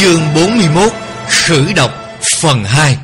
Chương 41 Khử độc Phần 2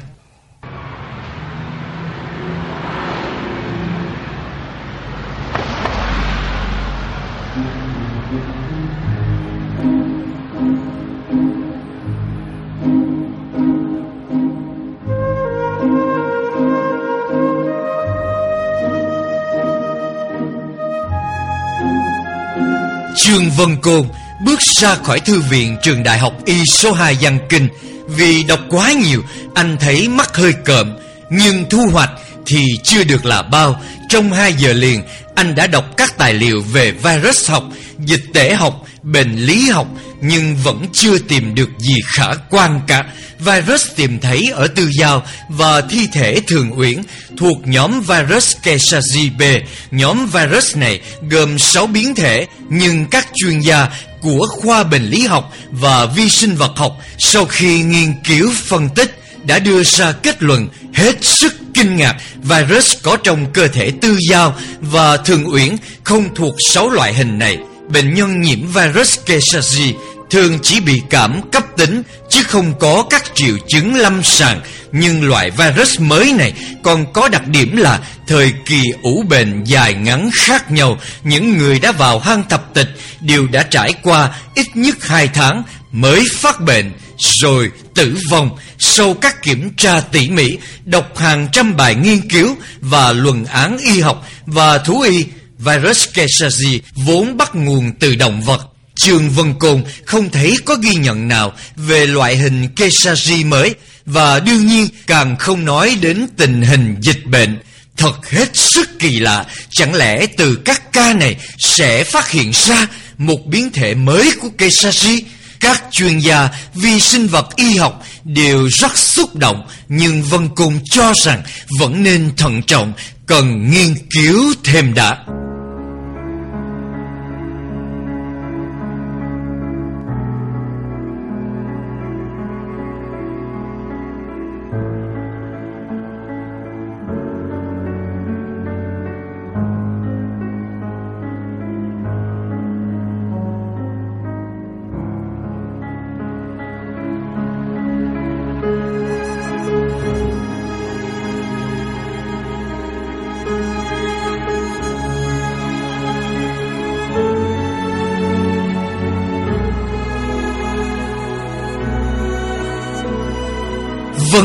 Trương Vân Côn bước ra khỏi thư viện trường đại học Y số 2 Giang Kinh. Vì đọc quá nhiều anh thấy mắt hơi cợm Nhưng thu hoạch thì chưa được là bao. Trong 2 giờ liền anh đã đọc các tài liệu về virus học, dịch tễ học, bệnh lý học nhưng vẫn chưa tìm được gì khả quan cả Virus tìm thấy ở Tư Giao và thi thể Thường Uyển thuộc nhóm virus Kesazi B. Nhóm virus này gồm 6 biến thể, nhưng các chuyên gia của khoa bệnh lý học và vi sinh vật học sau khi nghiên cứu phân tích đã đưa ra kết luận hết sức kinh ngạc virus có trong cơ thể Tư Giao và Thường Uyển không thuộc 6 loại hình này. Bệnh nhân nhiễm virus Kesazi thường chỉ bị cảm cấp tính, chứ không có các triệu chứng lâm sàng. Nhưng loại virus mới này còn có đặc điểm là thời kỳ ủ bệnh dài ngắn khác nhau. Những người đã vào hang thập tịch đều đã trải qua ít nhất hai tháng mới phát bệnh, rồi tử vong. Sau các kiểm tra tỉ mỉ, đọc hàng trăm bài nghiên cứu và luận án y học và thú y, virus Kesazi vốn bắt nguồn từ động vật. Trương Vân Côn không thấy có ghi nhận nào về loại hình Kesaji mới và đương nhiên càng không nói đến tình hình dịch bệnh. Thật hết sức kỳ lạ, chẳng lẽ từ các ca này sẽ phát hiện ra một biến thể mới của Kesaji? Các chuyên gia vi sinh vật y học đều rất xúc động nhưng Vân Côn cho rằng vẫn nên thận trọng, cần nghiên cứu thêm đã.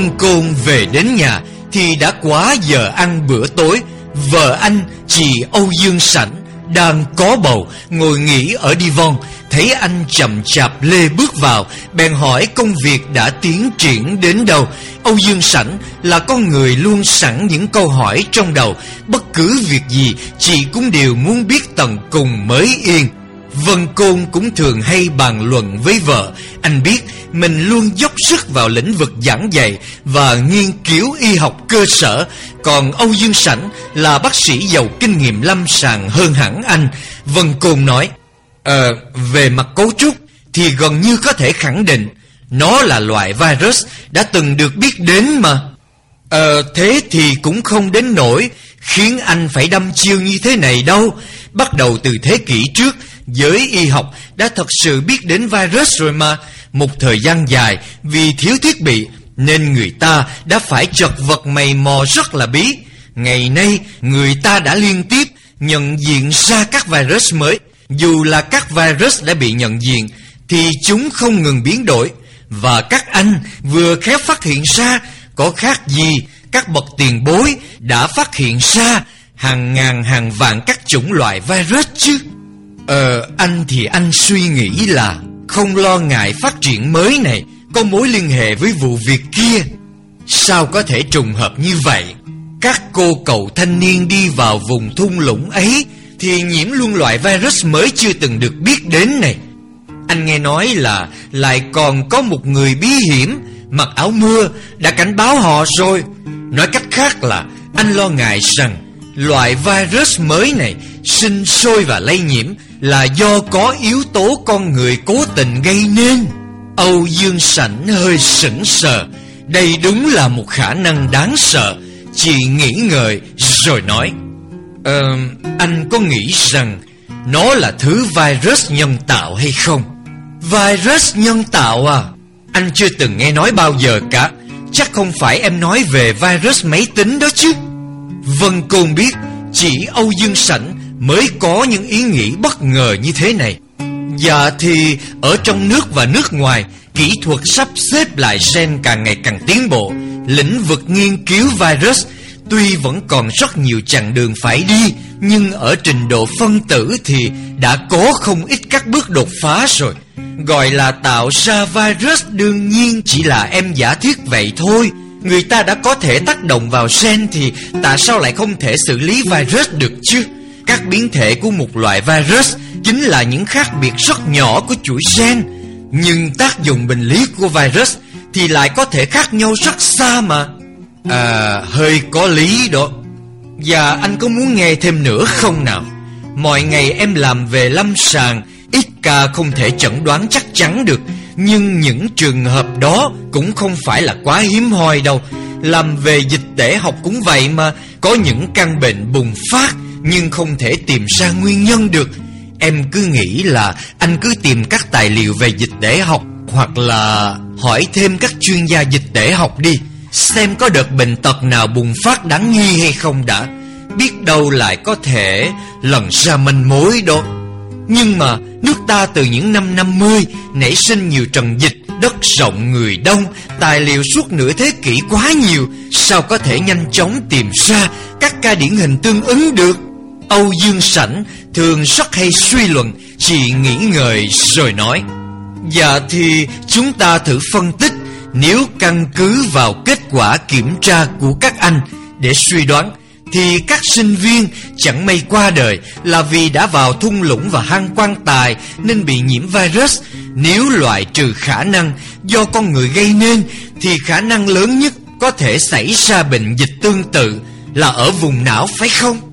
Vân Côn về đến nhà Thì đã quá giờ ăn bữa tối. Vợ anh, chị Âu Dương Sảnh, Đang có bầu, Ngồi nghỉ ở đi von Thấy anh chậm chạp lê bước vào, Bèn hỏi công việc đã tiến triển đến đâu. Âu Dương Sảnh là con người luôn sẵn những câu hỏi trong đầu. Bất cứ việc gì, Chị cũng đều muốn biết tận cùng mới yên. Vân Côn cũng thường hay bàn luận với vợ. Anh biết mình luôn dốc sức vào lĩnh vực giảng dạy Và nghiên cứu y học cơ sở. Còn Âu Dương Sảnh là bác sĩ giàu kinh nghiệm lâm sàng hơn hẳn anh. Vân Côn nói Ờ, về mặt cấu trúc Thì gần như có thể khẳng định Nó là loại virus đã từng được biết đến mà. Ờ, thế thì cũng không đến nổi Khiến anh phải đâm chiêu như thế này đâu. Bắt đầu từ thế kỷ trước Giới y học đã thật sự biết đến virus rồi mà. Một thời gian dài, vì thiếu thiết bị, Nên người ta đã phải chật vật mày mò rất là bí. Ngày nay, người ta đã liên tiếp nhận diện ra các virus mới. Dù là các virus đã bị nhận diện, Thì chúng không ngừng biến đổi. Và các anh vừa khéo phát hiện ra, Có khác gì các bậc tiền bối đã phát hiện ra Hàng ngàn hàng vạn các chủng loại virus chứ? Ờ, anh thì anh suy nghĩ là không lo ngại phát triển mới này có mối liên hệ với vụ việc kia. Sao có thể trùng hợp như vậy? Các cô cậu thanh niên đi vào vùng thung lũng ấy thì nhiễm luôn loại virus mới chưa từng được biết đến này. Anh nghe nói là lại còn có một người bí hiểm mặc áo mưa đã cảnh báo họ rồi. Nói cách khác là anh lo ngại rằng loại virus mới này sinh sôi và lây nhiễm là do có yếu tố con người cố tình gây nên. Âu Dương Sảnh hơi sững sờ. Đây đúng là một khả năng đáng sợ. Chị nghĩ ngợi rồi nói. Ờ, anh có nghĩ rằng nó là thứ virus nhân tạo hay không? Virus nhân tạo à? Anh chưa từng nghe nói bao giờ cả Chắc không phải em nói về virus máy tính đó chứ Vân Côn biết Chỉ Âu Dương Sảnh mới có những ý nghĩ bất ngờ như thế này. Dạ thì, ở trong nước và nước ngoài, Kỹ thuật sắp xếp lại gen càng ngày càng tiến bộ. Lĩnh vực nghiên cứu virus, Tuy vẫn còn rất nhiều chặng đường phải đi, Nhưng ở trình độ phân tử thì đã có không ít các bước đột phá rồi. Gọi là tạo ra virus đương nhiên chỉ là em giả thiết vậy thôi. Người ta đã có thể tác động vào gen thì tại sao lại không thể xử lý virus được chứ? Các biến thể của một loại virus chính là những khác biệt rất nhỏ của chuỗi gen. Nhưng tác dụng bệnh lý của virus thì lại có thể khác nhau rất xa mà. À hơi có lý đó. Và anh có muốn nghe thêm nữa không nào? Mọi ngày em làm về lâm sàng, Ít ca không thể chẩn đoán chắc chắn được. Nhưng những trường hợp đó cũng không phải là quá hiếm hoi đâu. Làm về dịch tễ học cũng vậy mà Có những căn bệnh bùng phát. Nhưng không thể tìm ra nguyên nhân được. Em cứ nghĩ là anh cứ tìm các tài liệu về dịch tễ học, Hoặc là hỏi thêm các chuyên gia dịch tễ học đi, Xem có đợt bệnh tật nào bùng phát đáng nghi hay không đã. Biết đâu lại có thể lần ra manh mối đó. Nhưng mà nước ta từ những năm 50 Nảy sinh nhiều trận dịch, Đất rộng, người đông, Tài liệu suốt nửa thế kỷ quá nhiều. Sao có thể nhanh chóng tìm ra Các ca điển hình tương ứng được? Âu Dương Sảnh thường rất hay suy luận, Chỉ nghĩ ngợi rồi nói Dạ thì chúng ta thử phân tích, nếu căn cứ vào kết quả kiểm tra của các anh để suy đoán, thì các sinh viên chẳng may qua đời là vì đã vào thung lũng và hang quan tài nên bị nhiễm virus. Nếu loại trừ khả năng do con người gây nên, thì khả năng lớn nhất có thể xảy ra bệnh dịch tương tự là ở vùng não, phải không?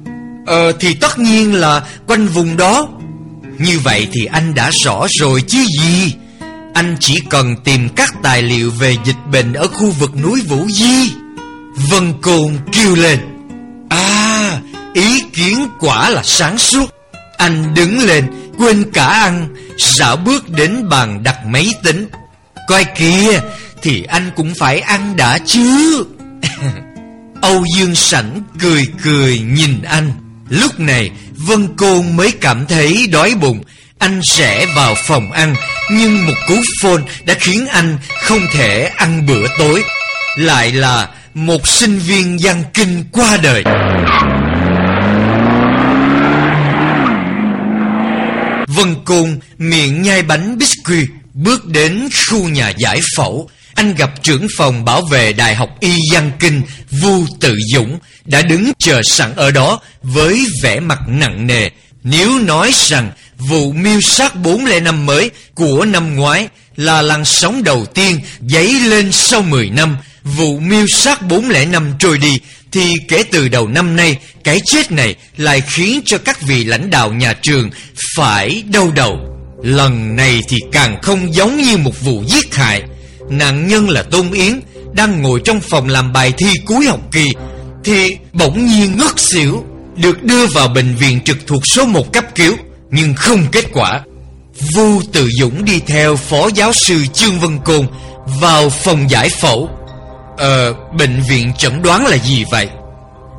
Ờ thì tất nhiên là quanh vùng đó. Như vậy thì anh đã rõ rồi chứ gì? Anh chỉ cần tìm các tài liệu về dịch bệnh ở khu vực núi Vũ Di. Vân Côn kêu lên. À ý kiến quả là sáng suốt. Anh đứng lên, quên cả ăn, Dạo bước đến bàn đặt máy tính. Coi kìa, Thì anh cũng phải ăn đã chứ. Âu Dương Sảnh cười cười nhìn anh. Lúc này, Vân Côn mới cảm thấy đói bụng. Anh sẽ vào phòng ăn, Nhưng một cú phone đã khiến anh không thể ăn bữa tối. Lại là một sinh viên văn kinh qua đời. Vân Côn miệng nhai bánh biscuit, Bước đến khu nhà giải phẫu. Anh gặp trưởng phòng bảo vệ Đại học Y Giang Kinh, Vu Tự Dũng, Đã đứng chờ sẵn ở đó Với vẻ mặt nặng nề Nếu nói rằng Vụ miêu sát 405 mới của năm ngoái là làn sóng đầu tiên dấy lên sau 10 năm. Vụ miêu sát 405 trôi đi, thì kể từ đầu năm nay, cái chết này lại khiến cho các vị lãnh đạo nhà trường phải đau đầu. Lần này thì càng không giống như một vụ giết hại. Nạn nhân là Tôn Yến đang ngồi trong phòng làm bài thi cuối học kỳ thì bỗng nhiên ngất xỉu được đưa vào bệnh viện trực thuộc số 1 cấp cứu nhưng không kết quả. Vu tự Dũng đi theo phó giáo sư Trương Vân Côn Vào phòng giải phẫu. Ờ, bệnh viện chẩn đoán là gì vậy?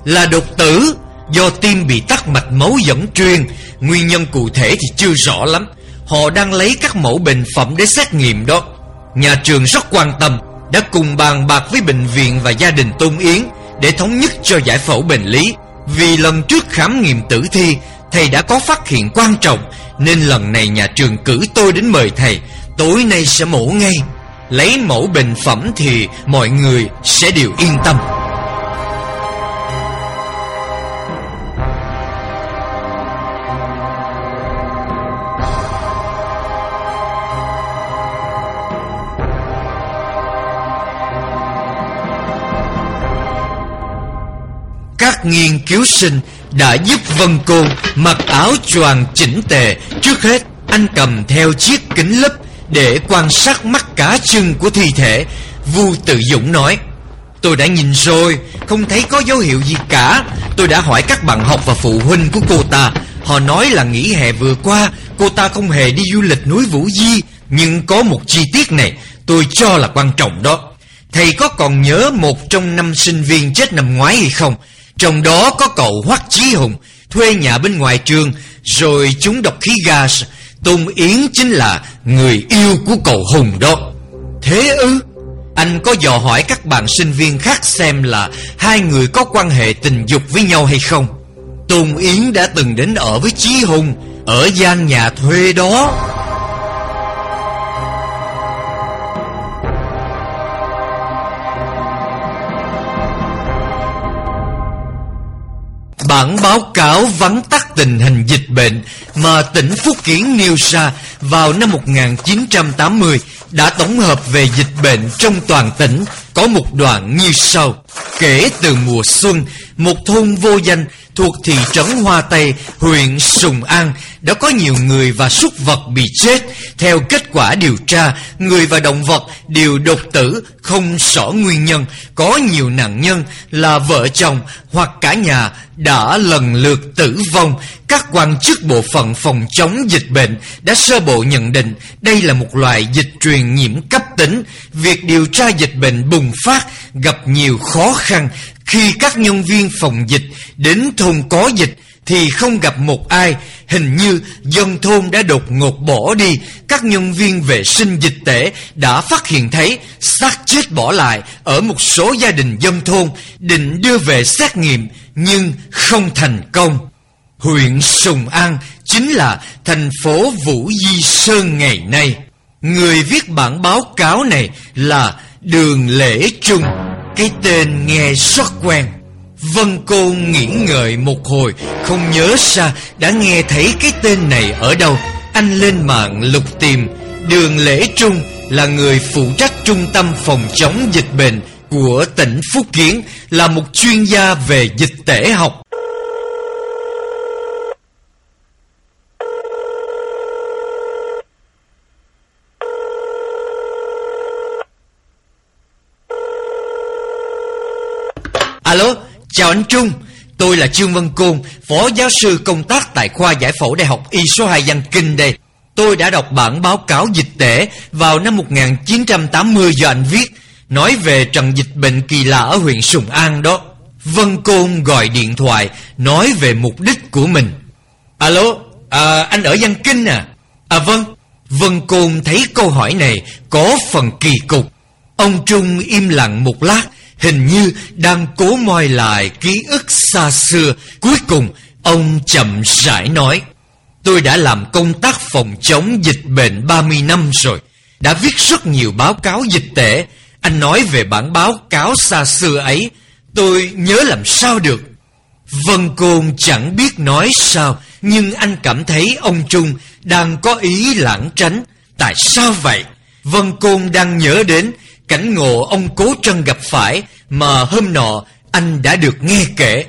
Là đột tử Do tim bị tắc mạch máu dẫn truyền Nguyên nhân cụ thể thì chưa rõ lắm. Họ đang lấy các mẫu bệnh phẩm để xét nghiệm đó. Nhà trường rất quan tâm, Đã cùng bàn bạc với bệnh viện và gia đình Tôn Yến Để thống nhất cho giải phẫu bệnh lý. Vì lần trước khám nghiệm tử thi, Thầy đã có phát hiện quan trọng, Nên lần này nhà trường cử tôi đến mời thầy. Tối nay sẽ mổ ngay. Lấy mẫu bệnh phẩm thì mọi người sẽ đều yên tâm. Các nghiên cứu sinh đã giúp Vân Côn mặc áo choàng chỉnh tề. Trước hết, anh cầm theo chiếc kính lúp để quan sát mắt cá chân của thi thể. Vu Tự Dũng nói, Tôi đã nhìn rồi, không thấy có dấu hiệu gì cả. Tôi đã hỏi các bạn học và phụ huynh của cô ta. Họ nói là nghỉ hè vừa qua, cô ta không hề đi du lịch núi Vũ Di. Nhưng có một chi tiết này, Tôi cho là quan trọng đó Thầy có còn nhớ một trong năm sinh viên chết năm ngoái hay không trong đó có cậu Hoắc Chí Hùng, Thuê nhà bên ngoài trường, Rồi chúng độc khí gas Tôn Yến chính là người yêu của cậu Hùng đó. Thế ư? Anh có dò hỏi các bạn sinh viên khác xem là Hai người có quan hệ tình dục với nhau hay không? Tôn Yến đã từng đến ở với Chí Hùng, Ở gian nhà thuê đó. Bản báo cáo vắn tắt tình hình dịch bệnh mà tỉnh Phúc Kiến nêu ra vào năm 1980 đã tổng hợp về dịch bệnh trong toàn tỉnh có một đoạn như sau. Kể từ mùa xuân, một thôn vô danh thuộc thị trấn Hoa Tây, huyện Sùng An đã có nhiều người và súc vật bị chết. Theo kết quả điều tra, người và động vật đều đột tử, không rõ nguyên nhân. Có nhiều nạn nhân là vợ chồng hoặc cả nhà đã lần lượt tử vong. Các quan chức bộ phận phòng chống dịch bệnh đã sơ bộ nhận định đây là một loại dịch truyền nhiễm cấp tính. Việc điều tra dịch bệnh bùng phát gặp nhiều khó khăn khi các nhân viên phòng dịch đến thôn có dịch thì không gặp một ai. Hình như dân thôn đã đột ngột bỏ đi. Các nhân viên vệ sinh dịch tễ đã phát hiện thấy xác chết bỏ lại ở một số gia đình dân thôn, định đưa về xét nghiệm nhưng không thành công. Huyện Sùng An chính là thành phố Vũ Di Sơn ngày nay. Người viết bản báo cáo này là Đường Lễ Trung cái tên nghe rất quen. Vân cô nghĩ ngợi một hồi, Không nhớ ra đã nghe thấy cái tên này ở đâu. Anh lên mạng lục tìm. Đường Lễ Trung là người phụ trách trung tâm phòng chống dịch bệnh của tỉnh Phúc Kiến, Là một chuyên gia về dịch tễ học Alo, chào anh Trung Tôi là Trương Văn Côn Phó giáo sư công tác tại khoa giải phẫu Đại học Y số 2 Giang Kinh đây. Tôi đã đọc bản báo cáo dịch tễ vào năm 1980 do anh viết Nói về trận dịch bệnh kỳ lạ ở huyện Sùng An đó. Vân Côn gọi điện thoại Nói về mục đích của mình. Alo, à, anh ở Giang Kinh à? À vâng. Vân Côn thấy câu hỏi này có phần kỳ cục. Ông Trung im lặng một lát Hình như đang cố moi lại ký ức xa xưa. Cuối cùng, ông chậm rãi nói, Tôi đã làm công tác phòng chống dịch bệnh 30 năm rồi. Đã viết rất nhiều báo cáo dịch tễ. Anh nói về bản báo cáo xa xưa ấy. Tôi nhớ làm sao được? Vân Côn chẳng biết nói sao, Nhưng anh cảm thấy ông Trung đang có ý lãng tránh. Tại sao vậy? Vân Côn đang nhớ đến cảnh ngộ ông Cố Trân gặp phải mà hôm nọ anh đã được nghe kể.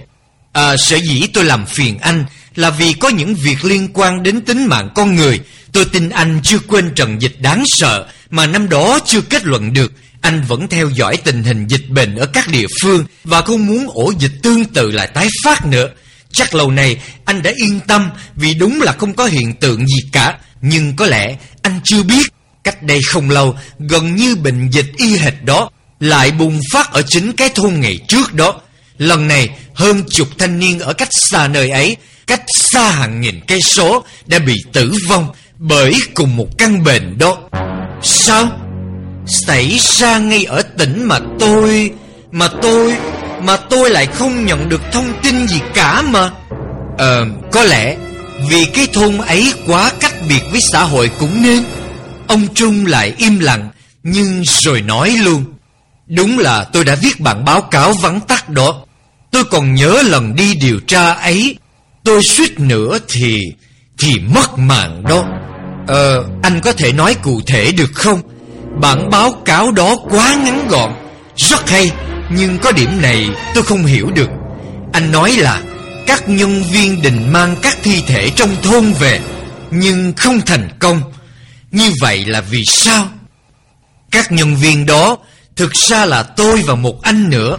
À, sở dĩ tôi làm phiền anh là vì có những việc liên quan đến tính mạng con người. Tôi tin anh chưa quên trận dịch đáng sợ mà năm đó chưa kết luận được. Anh vẫn theo dõi tình hình dịch bệnh ở các địa phương và không muốn ổ dịch tương tự lại tái phát nữa. Chắc lâu nay anh đã yên tâm vì đúng là không có hiện tượng gì cả. Nhưng có lẽ anh chưa biết Cách đây không lâu, gần như bệnh dịch y hệt đó lại bùng phát ở chính cái thôn ngày trước đó. Lần này, hơn chục thanh niên ở cách xa nơi ấy, cách xa hàng nghìn cây số đã bị tử vong bởi cùng một căn bệnh đó. Sao? Xảy ra ngay ở tỉnh mà tôi... Mà tôi... Mà tôi lại không nhận được thông tin gì cả mà. Ờ, có lẽ vì cái thôn ấy quá cách biệt với xã hội cũng nên. Ông Trung lại im lặng, Nhưng rồi nói luôn. Đúng là tôi đã viết bản báo cáo vắn tắt đó. Tôi còn nhớ lần đi điều tra ấy. Tôi suýt nữa thì Thì mất mạng đó. Ờ anh có thể nói cụ thể được không? Bản báo cáo đó quá ngắn gọn, Rất hay, Nhưng có điểm này tôi không hiểu được. Anh nói là, Các nhân viên định mang các thi thể trong thôn về, Nhưng không thành công như vậy là vì sao? Các nhân viên đó thực ra là tôi và một anh nữa.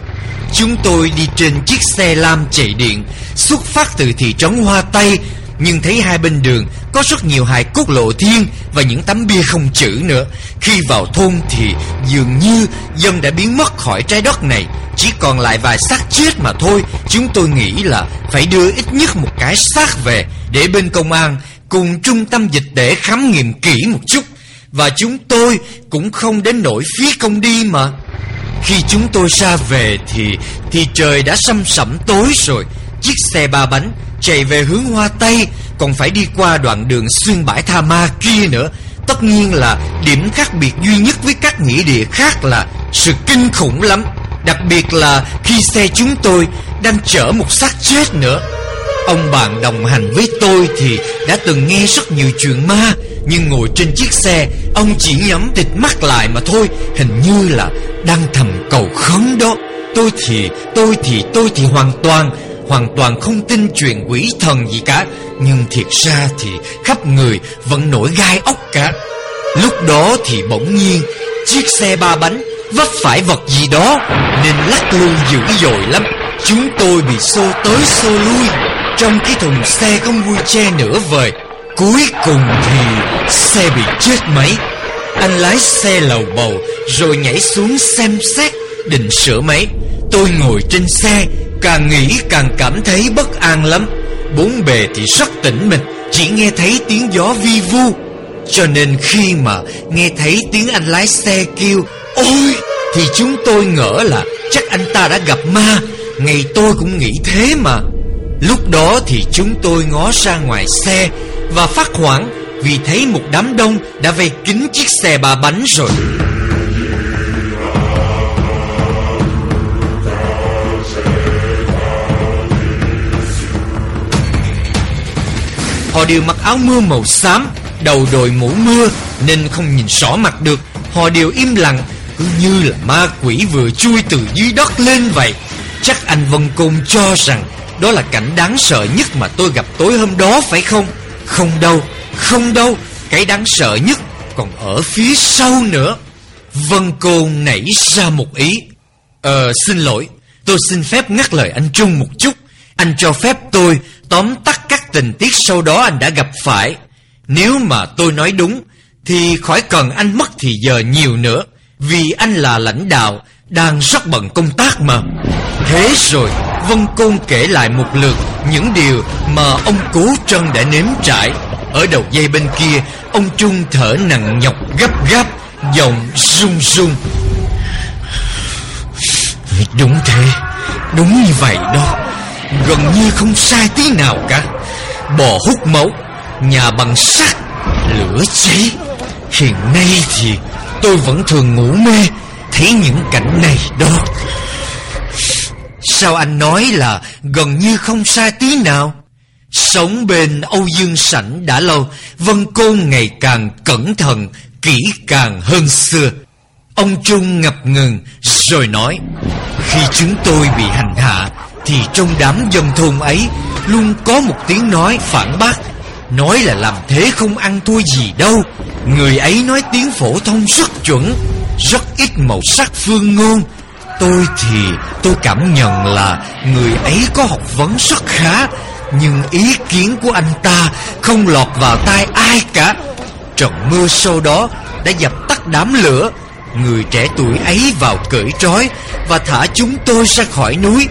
Chúng tôi đi trên chiếc xe lam chạy điện, xuất phát từ thị trấn Hoa Tây Nhưng thấy hai bên đường Có rất nhiều hài cốt lộ thiên Và những tấm bia không chữ nữa Khi vào thôn thì dường như Dân đã biến mất khỏi trái đất này Chỉ còn lại vài xác chết mà thôi Chúng tôi nghĩ là Phải đưa ít nhất một cái xác về Để bên công an Cùng trung tâm dịch để khám nghiệm kỹ một chút. Và chúng tôi cũng không đến nỗi phí công đi mà. Khi chúng tôi xa về thì Thì trời đã sâm sẩm tối rồi. Chiếc xe ba bánh chạy về hướng Hoa Tây, Còn phải đi qua đoạn đường xuyên bãi Tha Ma kia nữa. Tất nhiên là điểm khác biệt duy nhất với các nghĩa địa khác là Sự kinh khủng lắm. Đặc biệt là khi xe chúng tôi đang chở một xác chết nữa. Ông bạn đồng hành với tôi thì đã từng nghe rất nhiều chuyện ma Nhưng ngồi trên chiếc xe Ông chỉ nhắm tịt mắt lại mà thôi Hình như là đang thầm cầu khấn đó. Tôi thì, tôi thì, tôi thì hoàn toàn Hoàn toàn không tin chuyện quỷ thần gì cả Nhưng thiệt ra thì khắp người vẫn nổi gai ốc cả. Lúc đó thì bỗng nhiên Chiếc xe ba bánh vấp phải vật gì đó Nên lắc lư dữ dội lắm. Chúng tôi bị xô tới xô lui. Trong cái thùng xe không vui che nửa vời, Cuối cùng thì xe bị chết máy. Anh lái xe lầu bầu, Rồi nhảy xuống xem xét, Định sửa máy. Tôi ngồi trên xe, Càng nghĩ càng cảm thấy bất an lắm. Bốn bề thì rất tĩnh mịch Chỉ nghe thấy tiếng gió vi vu. Cho nên khi mà nghe thấy tiếng anh lái xe kêu, Ôi! Thì chúng tôi ngỡ là chắc anh ta đã gặp ma. Ngày tôi cũng nghĩ thế mà. Lúc đó thì chúng tôi ngó ra ngoài xe Và phát hoảng Vì thấy một đám đông đã vây kín chiếc xe ba bánh rồi. Họ đều mặc áo mưa màu xám, Đầu đội mũ mưa Nên không nhìn rõ mặt được. Họ đều im lặng, Cứ như là ma quỷ vừa chui từ dưới đất lên vậy. Chắc anh Vân Côn cho rằng đó là cảnh đáng sợ nhất mà tôi gặp tối hôm đó, phải không? Không đâu Không đâu. Cái đáng sợ nhất còn ở phía sau nữa. Vân Côn nảy ra một ý. Ờ xin lỗi. Tôi xin phép ngắt lời anh Trung một chút. Anh cho phép tôi tóm tắt các tình tiết sau đó anh đã gặp phải. Nếu mà tôi nói đúng, Thì khỏi cần anh mất thì giờ nhiều nữa. Vì anh là lãnh đạo, Đang rất bận công tác mà. Thế rồi. Vân Côn kể lại một lượt Những điều mà ông Cố Trân đã nếm trải. Ở đầu dây bên kia, Ông Trung thở nặng nhọc gấp gáp, Giọng run run. Đúng thế, Đúng như vậy đó. Gần như không sai tí nào cả. Bò hút máu, Nhà bằng sắt, Lửa cháy. Hiện nay thì tôi vẫn thường ngủ mê, Thấy những cảnh này đó. Sao anh nói là gần như không sai tí nào? Sống bên Âu Dương Sảnh đã lâu, Vân Côn ngày càng cẩn thận, Kỹ càng hơn xưa. Ông Trung ngập ngừng, Rồi nói, Khi chúng tôi bị hành hạ, Thì trong đám dân thôn ấy Luôn có một tiếng nói phản bác. Nói là làm thế không ăn thua gì đâu. Người ấy nói tiếng phổ thông rất chuẩn, Rất ít màu sắc phương ngôn. Tôi thì tôi cảm nhận là Người ấy có học vấn rất khá, Nhưng ý kiến của anh ta Không lọt vào tai ai cả. Trận mưa sau đó Đã dập tắt đám lửa, Người trẻ tuổi ấy vào cởi trói Và thả chúng tôi ra khỏi núi.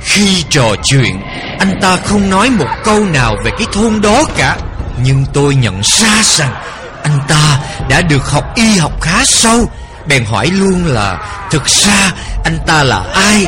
Khi trò chuyện, Anh ta không nói một câu nào về cái thôn đó cả, Nhưng tôi nhận ra rằng Anh ta đã được học y học khá sâu. Bèn hỏi luôn là, Thực ra anh ta là ai?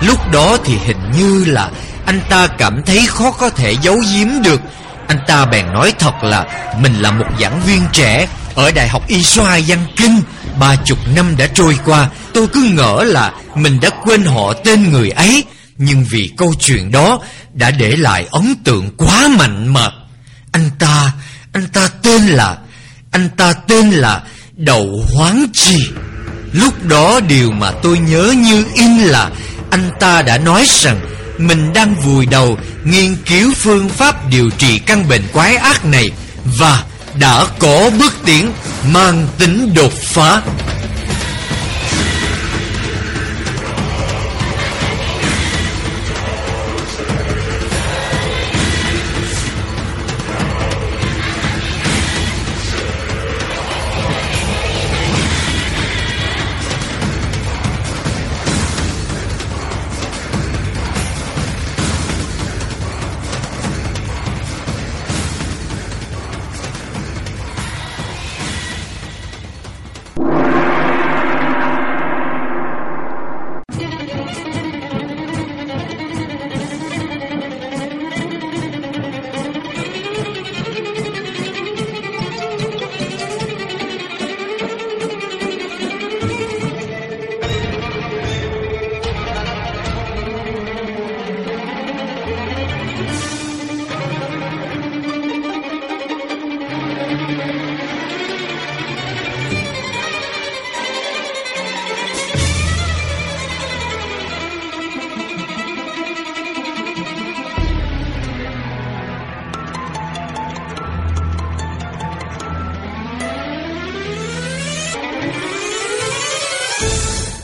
Lúc đó thì hình như là Anh ta cảm thấy khó có thể giấu giếm được. Anh ta bèn nói thật là, Mình là một giảng viên trẻ Ở Đại học Y Xoa Văn Kinh, Ba chục năm đã trôi qua. Tôi cứ ngỡ là Mình đã quên họ tên người ấy. Nhưng vì câu chuyện đó Đã để lại ấn tượng quá mạnh mà Anh ta Anh ta tên là, Anh ta tên là Đậu Hoáng Chi. Lúc đó điều mà tôi nhớ như in là Anh ta đã nói rằng Mình đang vùi đầu nghiên cứu phương pháp điều trị căn bệnh quái ác này Và đã có bước tiến mang tính đột phá.